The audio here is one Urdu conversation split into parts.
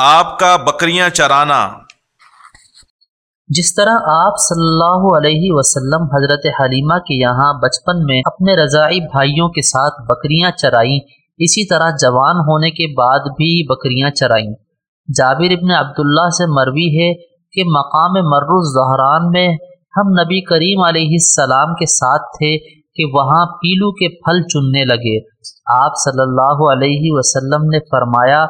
آپ کا بکریاں چرانا۔ جس طرح آپ صلی اللہ علیہ وسلم حضرت حلیمہ کے یہاں بچپن میں اپنے رضائی بھائیوں کے ساتھ بکریاں چرائیں، اسی طرح جوان ہونے کے بعد بھی بکریاں چرائیں۔ جابر ابن عبداللہ سے مروی ہے کہ مقام مر الزہران میں ہم نبی کریم علیہ السلام کے ساتھ تھے کہ وہاں پیلو کے پھل چننے لگے۔ آپ صلی اللہ علیہ وسلم نے فرمایا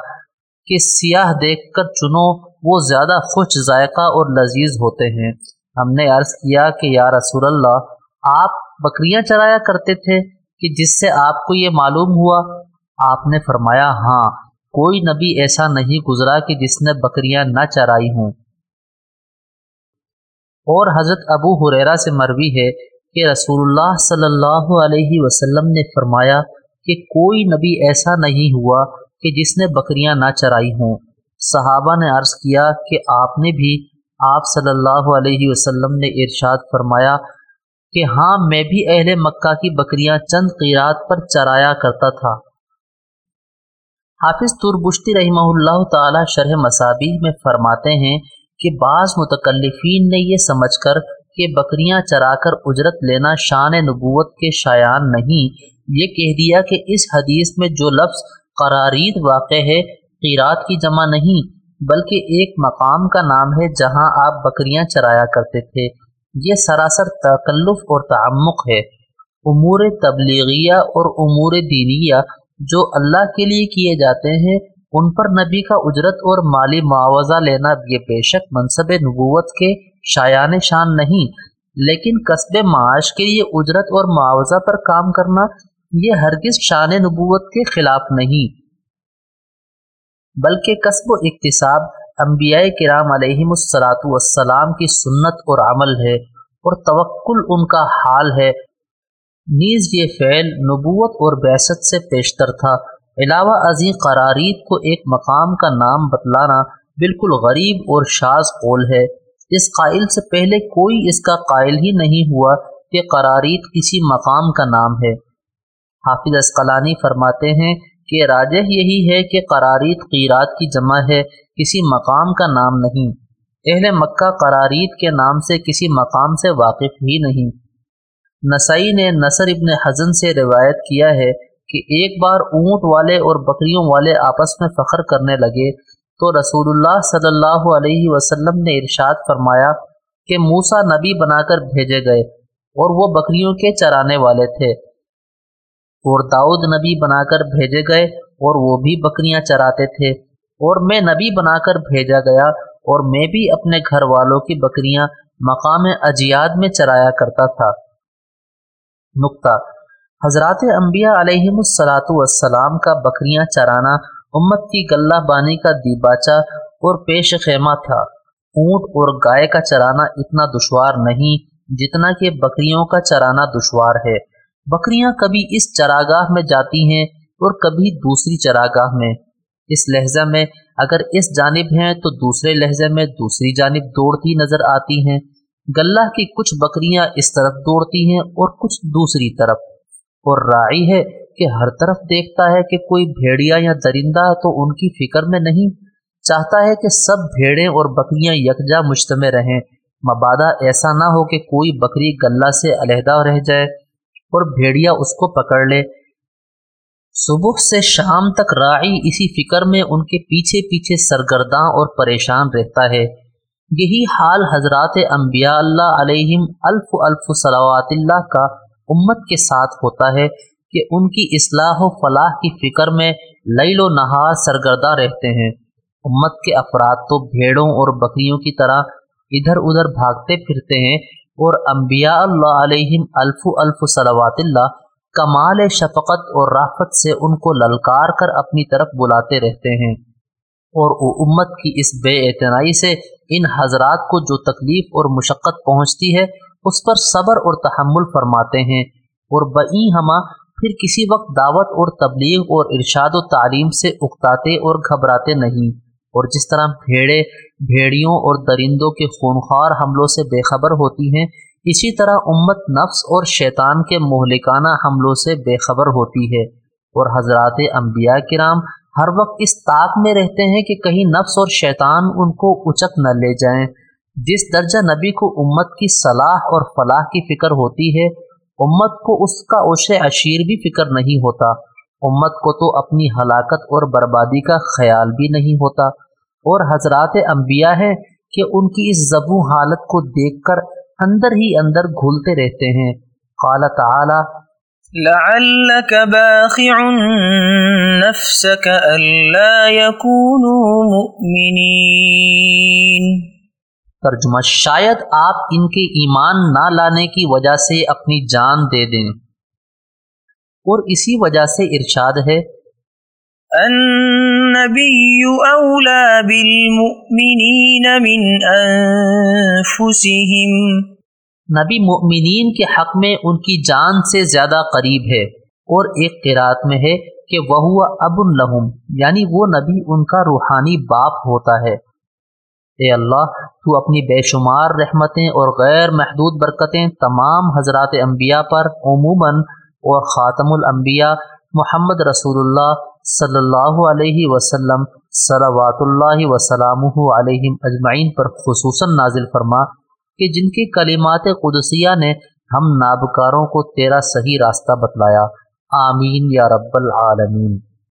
کہ سیاہ دیکھ کر چنو، وہ زیادہ خوش ذائقہ اور لذیذ ہوتے ہیں۔ ہم نے عرض کیا کہ یا رسول اللہ، آپ بکریاں چرایا کرتے تھے کہ جس سے آپ کو یہ معلوم ہوا؟ آپ نے فرمایا ہاں کوئی نبی ایسا نہیں گزرا کہ جس نے بکریاں نہ چرائی ہوں۔ اور حضرت ابو حریرا سے مروی ہے کہ رسول اللہ صلی اللہ علیہ وسلم نے فرمایا کہ کوئی نبی ایسا نہیں ہوا کہ جس نے بکریاں نہ چرائی ہوں۔ صحابہ نے عرض کیا کہ آپ نے بھی آپ صلی اللہ علیہ وسلم نے ارشاد فرمایا کہ ہاں میں بھی اہل مکہ کی بکریاں چند قیرات پر چرایا کرتا تھا۔ حافظ تربشتی رحمہ اللہ تعالی شرح مسابی میں فرماتے ہیں کہ بعض متکلفین نے یہ سمجھ کر کہ بکریاں چرا کر اجرت لینا شان نبوت کے شایان نہیں۔ یہ کہہ دیا کہ اس حدیث میں جو لفظ قرارید واقع ہے، قیرات کی جمع نہیں، بلکہ ایک مقام کا نام ہے جہاں آپ بکریاں چرایا کرتے تھے۔ یہ سراسر تکلف اور تعمق ہے۔ امور تبلیغیہ اور امور دینیہ جو اللہ کے لیے کیے جاتے ہیں، ان پر نبی کا اجرت اور مالی معاوضہ لینا یہ بے شک منصب نبوت کے شایان شان نہیں، لیکن قصب معاش کے لیے اجرت اور معاوضہ پر کام کرنا یہ ہرگز شان نبوت کے خلاف نہیں، بلکہ قصب و اقتصاب انبیاء کرام علیہ السلاۃ والسلام کی سنت اور عمل ہے اور توکل ان کا حال ہے۔ نیز یہ فعل نبوت اور بیست سے پیشتر تھا۔ علاوہ ازیں قراریت کو ایک مقام کا نام بتلانا بالکل غریب اور شاز قول ہے۔ اس قائل سے پہلے کوئی اس کا قائل ہی نہیں ہوا کہ قراریت کسی مقام کا نام ہے۔ حافظ اسقلانی فرماتے ہیں کہ راجح یہی ہے کہ قراریت قیرات کی جمع ہے، کسی مقام کا نام نہیں۔ اہل مکہ قراریت کے نام سے کسی مقام سے واقف ہی نہیں۔ نسائی نے نصر ابن حزن سے روایت کیا ہے کہ ایک بار اونٹ والے اور بکریوں والے آپس میں فخر کرنے لگے۔ تو رسول اللہ صلی اللہ علیہ وسلم نے ارشاد فرمایا کہ موسا نبی بنا کر بھیجے گئے اور وہ بکریوں کے چرانے والے تھے۔ اور داؤد نبی بنا کر بھیجے گئے اور وہ بھی بکریاں چراتے تھے۔ اور میں نبی بنا کر بھیجا گیا اور میں بھی اپنے گھر والوں کی بکریاں مقام اجیاد میں چرایا کرتا تھا۔ نقطہ۔ حضرات انبیاء علیہ السلاۃ والسلام کا بکریاں چرانا امت کی گلہ بانی کا دیباچہ اور پیش خیمہ تھا۔ اونٹ اور گائے کا چرانا اتنا دشوار نہیں جتنا کہ بکریوں کا چرانا دشوار ہے۔ بکریاں کبھی اس چراگاہ میں جاتی ہیں اور کبھی دوسری چراگاہ میں۔ اس لہجہ میں اگر اس جانب ہیں تو دوسرے لہجے میں دوسری جانب دوڑتی نظر آتی ہیں۔ گلہ کی کچھ بکریاں اس طرف دوڑتی ہیں اور کچھ دوسری طرف۔ اور راعی ہے کہ ہر طرف دیکھتا ہے کہ کوئی بھیڑیا یا درندہ تو ان کی فکر میں نہیں۔ چاہتا ہے کہ سب بھیڑیں اور بکریاں یکجا مجتمع رہیں۔ مبادہ ایسا نہ ہو کہ کوئی بکری گلہ سے علیحدہ رہ جائے۔ اور بھیڑیا اس کو پکڑ لے۔ صبح سے شام تک راعی اسی فکر میں ان کے پیچھے پیچھے سرگرداں اور پریشان رہتا ہے۔ یہی حال حضرات انبیاء اللہ علیہم الف الف صلوات اللہ کا امت کے ساتھ ہوتا ہے کہ ان کی اصلاح و فلاح کی فکر میں لیل و نہار سرگردہ رہتے ہیں۔ امت کے افراد تو بھیڑوں اور بکریوں کی طرح ادھر ادھر بھاگتے پھرتے ہیں اور انبیاء اللہ علیہم الف الف صلوات اللہ کمال شفقت اور رافت سے ان کو للکار کر اپنی طرف بلاتے رہتے ہیں۔ اور امت کی اس بے اعتنائی سے ان حضرات کو جو تکلیف اور مشقت پہنچتی ہے، اس پر صبر اور تحمل فرماتے ہیں۔ اور بئی ہما پھر کسی وقت دعوت اور تبلیغ اور ارشاد و تعلیم سے اکتاتے اور گھبراتے نہیں۔ اور جس طرح بھیڑے، بھیڑیوں اور درندوں کے خونخوار حملوں سے بے خبر ہوتی ہیں، اسی طرح امت نفس اور شیطان کے مہلکانہ حملوں سے بے خبر ہوتی ہے۔ اور حضرات انبیاء کرام ہر وقت اس طاق میں رہتے ہیں کہ کہیں نفس اور شیطان ان کو اچک نہ لے جائیں۔ جس درجہ نبی کو امت کی صلاح اور فلاح کی فکر ہوتی ہے، امت کو اس کا عشر عشیر بھی فکر نہیں ہوتا۔ امت کو تو اپنی ہلاکت اور بربادی کا خیال بھی نہیں ہوتا۔ اور حضرات انبیاء ہیں کہ ان کی اس زبوں حالت کو دیکھ کر اندر ہی اندر گھولتے رہتے ہیں۔ قال تعالی لعلك باخع نفسك ألا يكونوا مؤمنين ترجمہ شاید آپ ان کے ایمان نہ لانے کی وجہ سے اپنی جان دے دیں۔ اور اسی وجہ سے ارشاد ہے۔ النبي أولى بالمؤمنين من أنفسهم نبی مؤمنین کے حق میں ان کی جان سے زیادہ قریب ہے اور ایک قرات میں ہے کہ وہ اب الحم یعنی وہ نبی ان کا روحانی باپ ہوتا ہے۔ اے اللہ تو اپنی بے شمار رحمتیں اور غیر محدود برکتیں تمام حضرات انبیاء پر عموماً اور خاتم الانبیاء محمد رسول اللہ صلی اللہ علیہ وسلم صلوات اللہ وسلم علیہ اجمعین پر خصوصاً نازل فرما کہ جن کی کلمات قدسیہ نے ہم نابکاروں کو تیرا صحیح راستہ بتلایا. آمین یا رب العالمین.